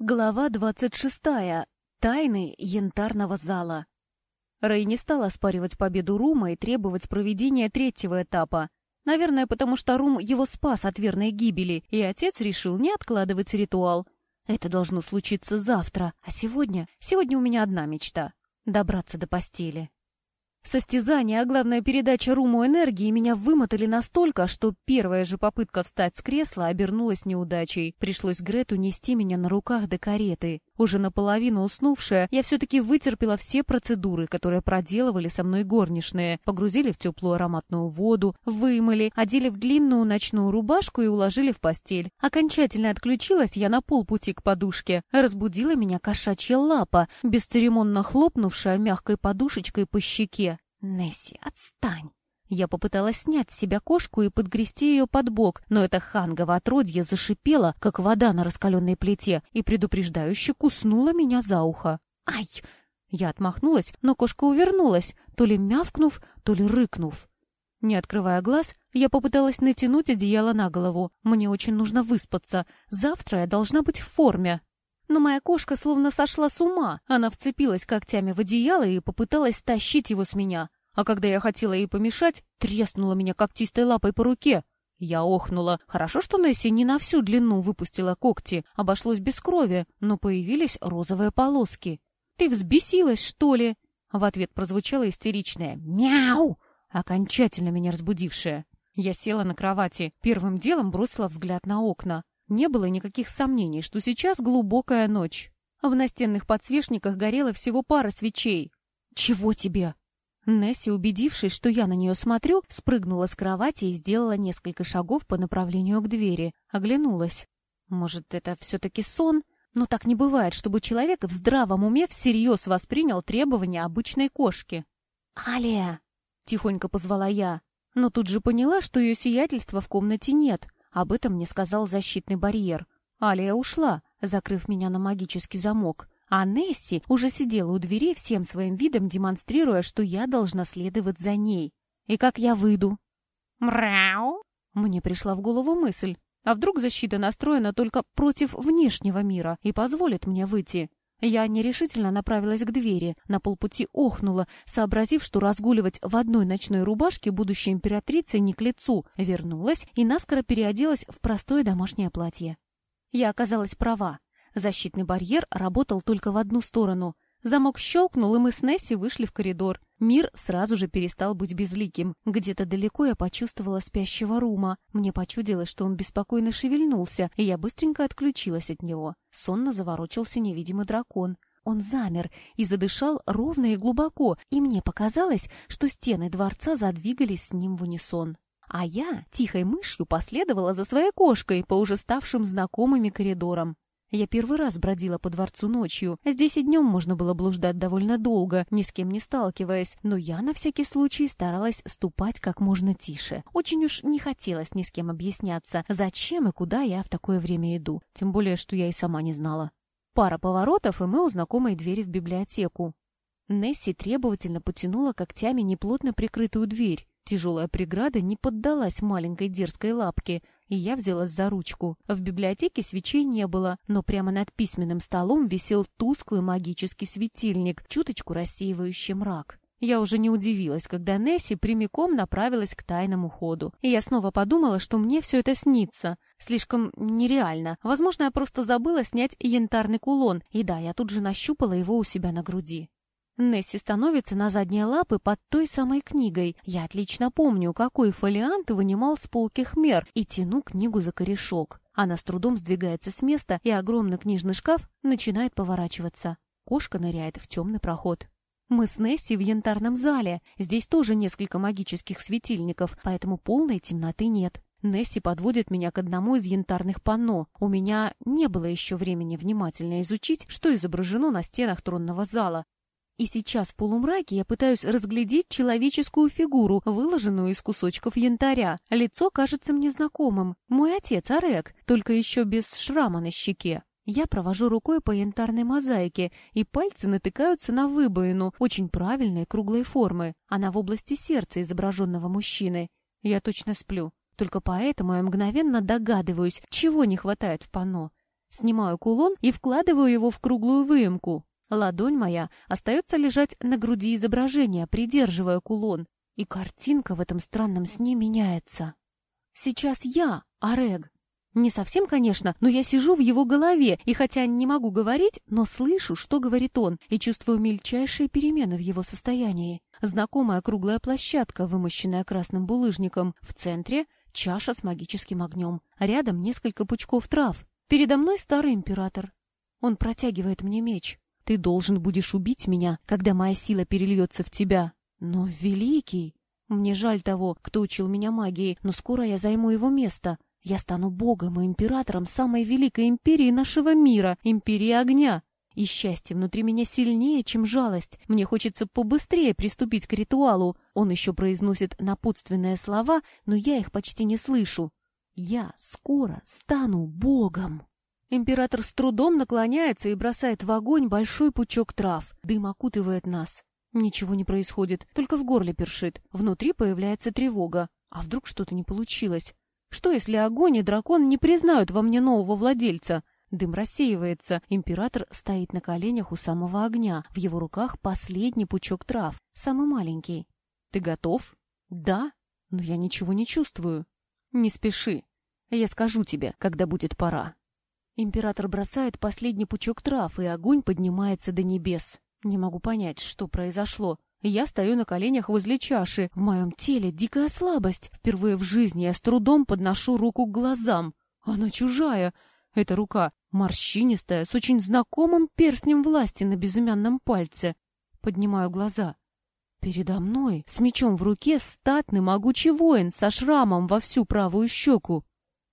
Глава двадцать шестая. Тайны янтарного зала. Рэй не стал оспаривать победу Рума и требовать проведения третьего этапа. Наверное, потому что Рум его спас от верной гибели, и отец решил не откладывать ритуал. Это должно случиться завтра, а сегодня... Сегодня у меня одна мечта — добраться до постели. Состязание, а главная передача Руму энергии меня вымотали настолько, что первая же попытка встать с кресла обернулась неудачей. Пришлось Грету нести меня на руках до кареты. Уже наполовину уснувшая, я все-таки вытерпела все процедуры, которые проделывали со мной горничные. Погрузили в теплую ароматную воду, вымыли, одели в длинную ночную рубашку и уложили в постель. Окончательно отключилась я на полпути к подушке. Разбудила меня кошачья лапа, бесцеремонно хлопнувшая мягкой подушечкой по щеке. «Несси, отстань!» Я попыталась снять с себя кошку и подгрести ее под бок, но это хангово отродье зашипело, как вода на раскаленной плите, и предупреждающе куснула меня за ухо. «Ай!» Я отмахнулась, но кошка увернулась, то ли мявкнув, то ли рыкнув. Не открывая глаз, я попыталась натянуть одеяло на голову. Мне очень нужно выспаться. Завтра я должна быть в форме. Но моя кошка словно сошла с ума. Она вцепилась когтями в одеяло и попыталась стащить его с меня. А когда я хотела ей помешать, треснула меня когтистой лапой по руке. Я охнула. Хорошо, что Несси не на всю длину выпустила когти. Обошлось без крови, но появились розовые полоски. «Ты взбесилась, что ли?» В ответ прозвучало истеричное «Мяу!», окончательно меня разбудившее. Я села на кровати, первым делом бросила взгляд на окна. Не было никаких сомнений, что сейчас глубокая ночь. В настенных подсвечниках горело всего пара свечей. «Чего тебе?» Несси, убедившись, что я на нее смотрю, спрыгнула с кровати и сделала несколько шагов по направлению к двери. Оглянулась. Может, это все-таки сон? Но так не бывает, чтобы человек в здравом уме всерьез воспринял требования обычной кошки. «Алия!» — тихонько позвала я, но тут же поняла, что ее сиятельства в комнате нет — об этом мне сказал защитный барьер. Алия ушла, закрыв меня на магический замок. А Несси уже сидела у двери всем своим видом, демонстрируя, что я должна следовать за ней. И как я выйду? Мряу! Мне пришла в голову мысль. А вдруг защита настроена только против внешнего мира и позволит мне выйти? Я нерешительно направилась к двери, на полпути охнула, сообразив, что разгуливать в одной ночной рубашке будущей императрицы не к лицу, вернулась и наскоро переоделась в простое домашнее платье. Я оказалась права. Защитный барьер работал только в одну сторону — Замок щелкнул, и мы с Несси вышли в коридор. Мир сразу же перестал быть безликим. Где-то далеко я почувствовала спящего Рума. Мне почудилось, что он беспокойно шевельнулся, и я быстренько отключилась от него. Сонно заворочился невидимый дракон. Он замер и задышал ровно и глубоко, и мне показалось, что стены дворца задвигались с ним в унисон. А я тихой мышью последовала за своей кошкой по уже ставшим знакомыми коридорам. Я первый раз бродила по дворцу ночью. Здесь и днем можно было блуждать довольно долго, ни с кем не сталкиваясь, но я на всякий случай старалась ступать как можно тише. Очень уж не хотелось ни с кем объясняться, зачем и куда я в такое время иду, тем более, что я и сама не знала. Пара поворотов, и мы у знакомой двери в библиотеку. Несси требовательно потянула когтями неплотно прикрытую дверь. Тяжелая преграда не поддалась маленькой дерзкой лапке — и я взялась за ручку. В библиотеке свечей не было, но прямо над письменным столом висел тусклый магический светильник, чуточку рассеивающий мрак. Я уже не удивилась, когда Несси прямиком направилась к тайному ходу. И я снова подумала, что мне все это снится. Слишком нереально. Возможно, я просто забыла снять янтарный кулон. И да, я тут же нащупала его у себя на груди. Несси становится на задние лапы под той самой книгой. Я отлично помню, какой фолиант вынимал с полки хмер и тяну книгу за корешок. Она с трудом сдвигается с места, и огромный книжный шкаф начинает поворачиваться. Кошка ныряет в темный проход. Мы с Несси в янтарном зале. Здесь тоже несколько магических светильников, поэтому полной темноты нет. Несси подводит меня к одному из янтарных панно. У меня не было еще времени внимательно изучить, что изображено на стенах тронного зала. И сейчас в полумраке я пытаюсь разглядеть человеческую фигуру, выложенную из кусочков янтаря. Лицо кажется мне знакомым. Мой отец Арек, только еще без шрама на щеке. Я провожу рукой по янтарной мозаике, и пальцы натыкаются на выбоину, очень правильной круглой формы. Она в области сердца изображенного мужчины. Я точно сплю. Только поэтому я мгновенно догадываюсь, чего не хватает в панно. Снимаю кулон и вкладываю его в круглую выемку. Ладонь моя остается лежать на груди изображения, придерживая кулон, и картинка в этом странном сне меняется. Сейчас я, Орег. Не совсем, конечно, но я сижу в его голове, и хотя не могу говорить, но слышу, что говорит он, и чувствую мельчайшие перемены в его состоянии. Знакомая круглая площадка, вымощенная красным булыжником. В центре — чаша с магическим огнем. Рядом несколько пучков трав. Передо мной старый император. Он протягивает мне меч. Ты должен будешь убить меня, когда моя сила перельется в тебя. Но, великий, мне жаль того, кто учил меня магии, но скоро я займу его место. Я стану богом и императором самой великой империи нашего мира, империи огня. И счастье внутри меня сильнее, чем жалость. Мне хочется побыстрее приступить к ритуалу. Он еще произносит напутственные слова, но я их почти не слышу. Я скоро стану богом. Император с трудом наклоняется и бросает в огонь большой пучок трав. Дым окутывает нас. Ничего не происходит, только в горле першит. Внутри появляется тревога. А вдруг что-то не получилось? Что, если огонь и дракон не признают во мне нового владельца? Дым рассеивается. Император стоит на коленях у самого огня. В его руках последний пучок трав, самый маленький. Ты готов? Да, но я ничего не чувствую. Не спеши. Я скажу тебе, когда будет пора. Император бросает последний пучок трав, и огонь поднимается до небес. Не могу понять, что произошло. Я стою на коленях возле чаши. В моем теле дикая слабость. Впервые в жизни я с трудом подношу руку к глазам. Она чужая. Эта рука морщинистая, с очень знакомым перстнем власти на безымянном пальце. Поднимаю глаза. Передо мной, с мечом в руке, статный могучий воин со шрамом во всю правую щеку.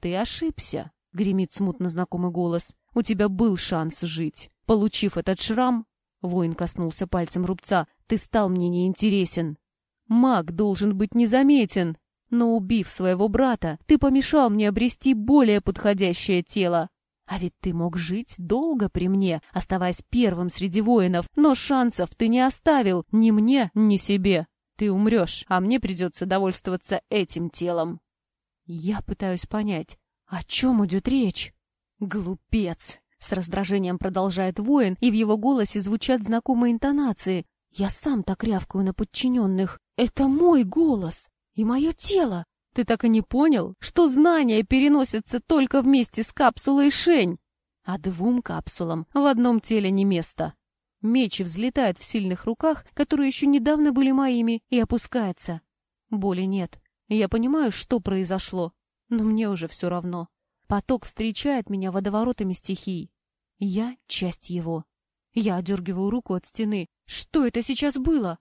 «Ты ошибся», — гремит смутно знакомый голос. «У тебя был шанс жить. Получив этот шрам, Воин коснулся пальцем рубца. «Ты стал мне неинтересен. Маг должен быть незаметен. Но убив своего брата, ты помешал мне обрести более подходящее тело. А ведь ты мог жить долго при мне, оставаясь первым среди воинов, но шансов ты не оставил ни мне, ни себе. Ты умрешь, а мне придется довольствоваться этим телом». Я пытаюсь понять, о чем идет речь. Глупец! С раздражением продолжает воин, и в его голосе звучат знакомые интонации. «Я сам так рявкаю на подчиненных. Это мой голос и мое тело. Ты так и не понял, что знания переносятся только вместе с капсулой Шень, а двум капсулам в одном теле не место». Меч взлетает в сильных руках, которые еще недавно были моими, и опускается. Боли нет. Я понимаю, что произошло, но мне уже все равно. Поток встречает меня водоворотами стихий. Я — часть его. Я одергиваю руку от стены. Что это сейчас было?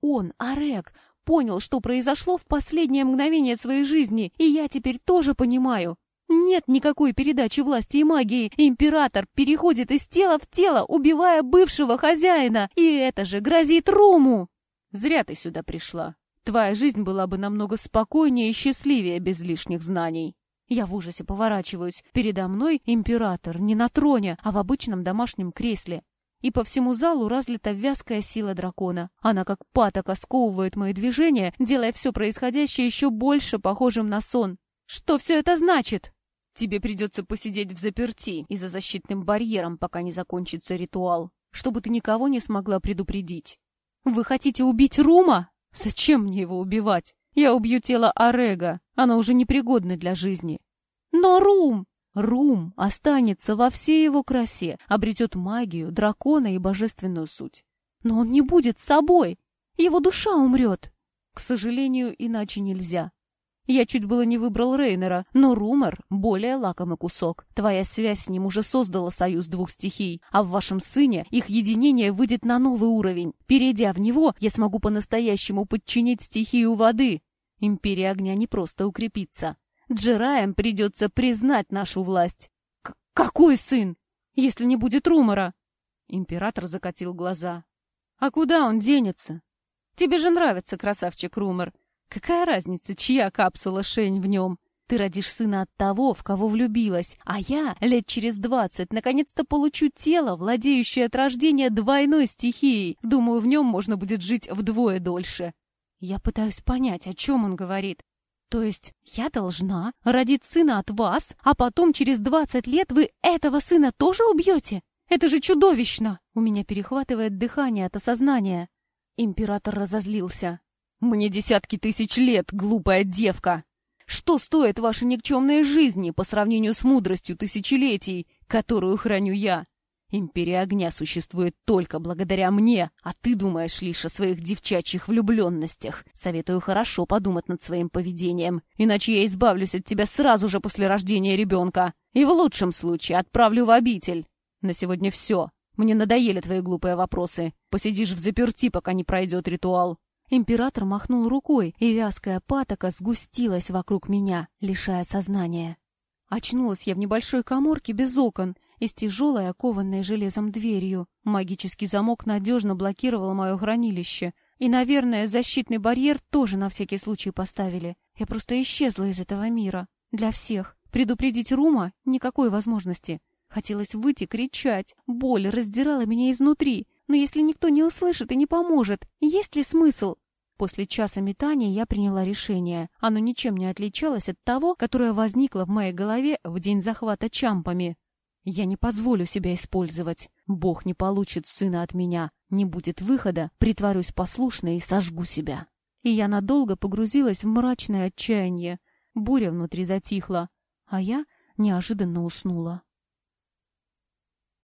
Он, Арек, понял, что произошло в последнее мгновение своей жизни, и я теперь тоже понимаю. Нет никакой передачи власти и магии. Император переходит из тела в тело, убивая бывшего хозяина, и это же грозит Руму. Зря ты сюда пришла. Твоя жизнь была бы намного спокойнее и счастливее без лишних знаний. Я в ужасе поворачиваюсь. Передо мной император, не на троне, а в обычном домашнем кресле. И по всему залу разлита вязкая сила дракона. Она как патока сковывает мои движения, делая все происходящее еще больше похожим на сон. Что все это значит? Тебе придется посидеть в заперти и за защитным барьером, пока не закончится ритуал, чтобы ты никого не смогла предупредить. Вы хотите убить Рума? Зачем мне его убивать? Я убью тело Орега, оно уже непригодно для жизни. Но Рум! Рум останется во всей его красе, обретет магию, дракона и божественную суть. Но он не будет собой, его душа умрет. К сожалению, иначе нельзя. Я чуть было не выбрал Рейнера, но Румор — более лакомый кусок. Твоя связь с ним уже создала союз двух стихий, а в вашем сыне их единение выйдет на новый уровень. Перейдя в него, я смогу по-настоящему подчинить стихию воды. Империя огня не просто укрепится. Джераям придется признать нашу власть. К какой сын, если не будет Румора? Император закатил глаза. А куда он денется? Тебе же нравится красавчик Румор. Какая разница, чья капсула Шень в нем? Ты родишь сына от того, в кого влюбилась, а я лет через двадцать наконец-то получу тело, владеющее от рождения двойной стихией. Думаю, в нем можно будет жить вдвое дольше. Я пытаюсь понять, о чем он говорит. То есть я должна родить сына от вас, а потом через двадцать лет вы этого сына тоже убьете? Это же чудовищно! У меня перехватывает дыхание от осознания. Император разозлился. «Мне десятки тысяч лет, глупая девка! Что стоят ваши никчемные жизни по сравнению с мудростью тысячелетий, которую храню я? Империя огня существует только благодаря мне, а ты думаешь лишь о своих девчачьих влюбленностях. Советую хорошо подумать над своим поведением, иначе я избавлюсь от тебя сразу же после рождения ребенка и в лучшем случае отправлю в обитель. На сегодня все. Мне надоели твои глупые вопросы. Посидишь в заперти, пока не пройдет ритуал. Император махнул рукой, и вязкая патока сгустилась вокруг меня, лишая сознания. Очнулась я в небольшой коморке без окон и с тяжелой, окованной железом дверью. Магический замок надежно блокировал мое хранилище. И, наверное, защитный барьер тоже на всякий случай поставили. Я просто исчезла из этого мира. Для всех. Предупредить Рума никакой возможности. Хотелось выйти, кричать. Боль раздирала меня изнутри. Но если никто не услышит и не поможет, есть ли смысл? После часа метания я приняла решение. Оно ничем не отличалось от того, которое возникло в моей голове в день захвата чампами. Я не позволю себя использовать. Бог не получит сына от меня. Не будет выхода, притворюсь послушной и сожгу себя. И я надолго погрузилась в мрачное отчаяние. Буря внутри затихла, а я неожиданно уснула.